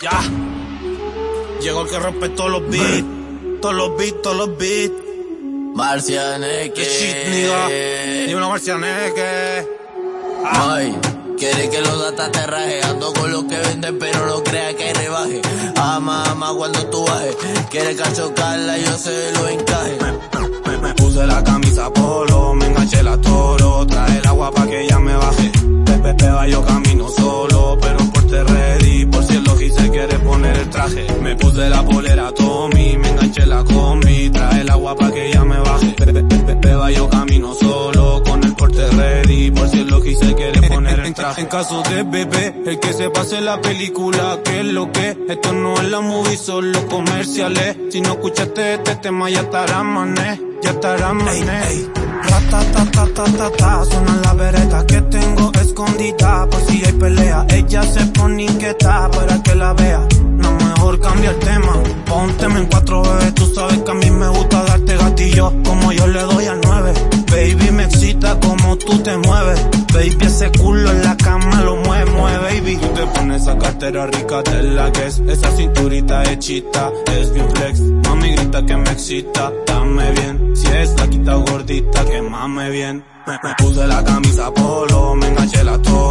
Ya. Llegó el que rompe todos los beats. Todos los beats, todos los beats. Marcianeque. Que shit, nigga. Dímelo, Marcianeque. Ah. Ay, quiere que los datas te raje. Ando con los que venden, pero no crea que rebaje. Ama, ama cuando tú bajes. Quiere cachocarla, yo se lo encaje. Me, me, puse la camisa polo, me enganché la toro. Trae el agua pa' que ella me baje. Pepe, yo camino puse la polera Tommy, me enganché la combi. Trae el agua pa' que ella me baje. Peba, yo camino solo, con el porte ready. Por si el logi se quiere poner el traje. En caso de bebé, el que se pase la película, que es lo que. Esto no es la movie, son los comerciales. Si no escuchaste este tema, ya estará mané, ya estará mané. Ratatatatata, suena la vereta que tengo escondida. Por si hay pelea, ella se pone inquieta tema. Pónteme en cuatro bebés, tú sabes que a mí me gusta darte gatillo como yo le doy al nueve. Baby, me excita como tú te mueves. Baby, ese culo en la cama lo mueve, mueve, baby. Tú te pones esa cartera rica de la que es. Esa cinturita hechita, es bien flex. Mami grita que me excita, dame bien. Si es quita gordita, que mame bien. Me, me, puse la camisa polo, me enganché la toro.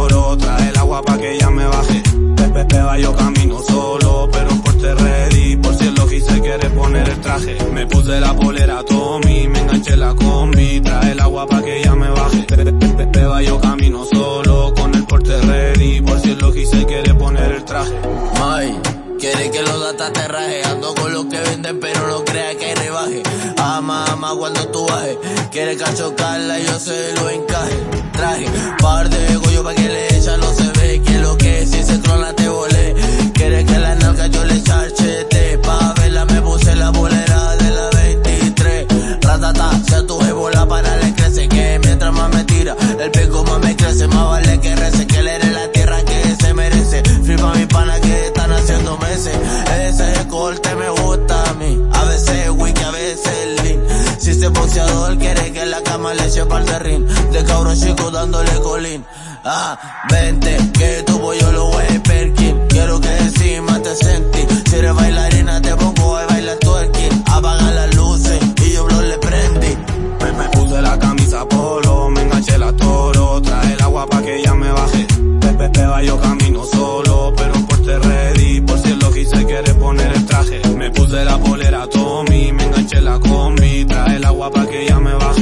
Me puse la polera Tommy, me enganché la combi. Trae el agua pa' que ella me baje. Peba, yo camino solo, con el porte ready. Por si el logi se quiere poner el traje. Ay, quiere que los datas te raje. Ando con los que venden, pero no crea que rebaje. Ama, ama cuando tú bajes. Quiere cachocarla, yo se lo encaje. Traje, par de goyo pa' que le echa, meses. Ese corte me gusta a mí. A veces wiki, a veces lean. Si este boxeador quiere que la cama le eche pa'l de ring. De cabrón chico dándole colín. Ah, vente, que me bajo